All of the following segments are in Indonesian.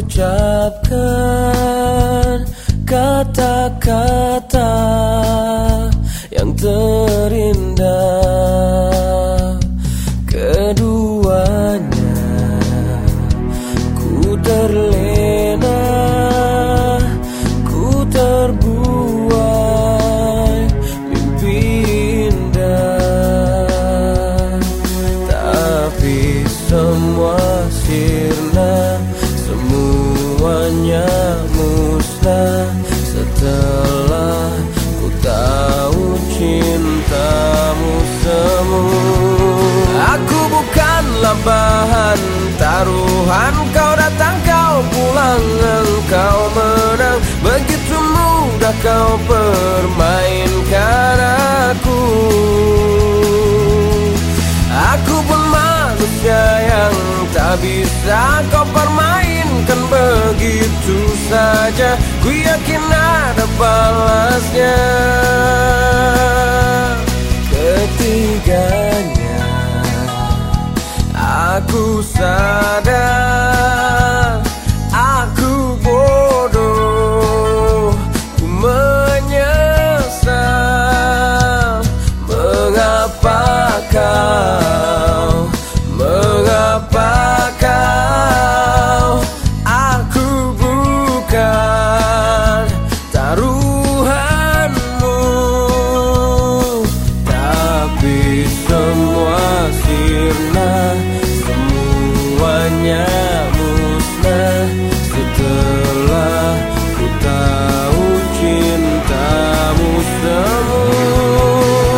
ucapkan kata-kata yang terindah Setelah ku tahu cintamu semu. Aku bukanlah bahan taruhan Kau datang kau pulang engkau menang. Begitu mudah kau permainkan aku. Aku pun manusia yang tak bisa kau permainkan begitu saja. Ku yakin ada balasnya Semuanya musnah. Setelah ku tahu cintamu semu.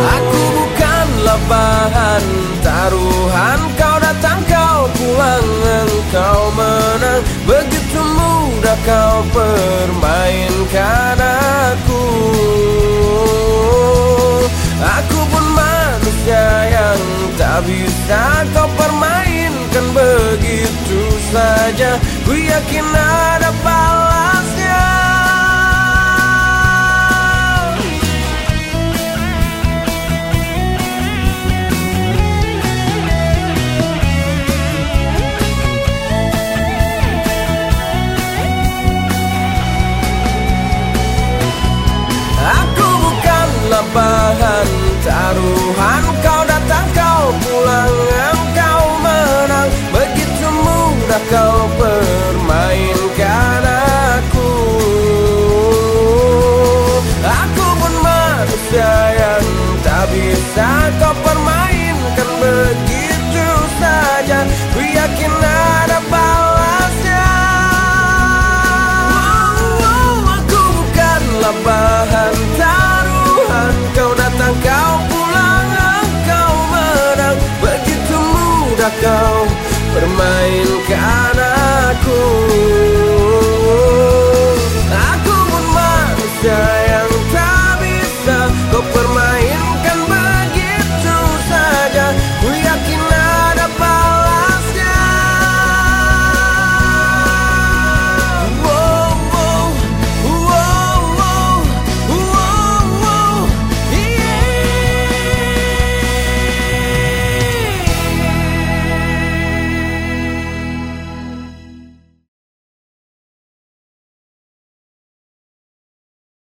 Aku bukanlah bahan taruhan. Kau datang kau pulang engkau menang. Begitu mudah kau permainkan bisa kau permainkan begitu saja. Ku yakin ada balasnya. Aku bukanlah bahan taruhan mudah kau permainkan aku? Aku pun manusia yang tak bisa kau permainkan begitu saja. Ku yakin ada balasnya. Aku bukanlah bahan taruhan. Kau datang kau pulang engkau menang. Begitu mudah kau permainkan aku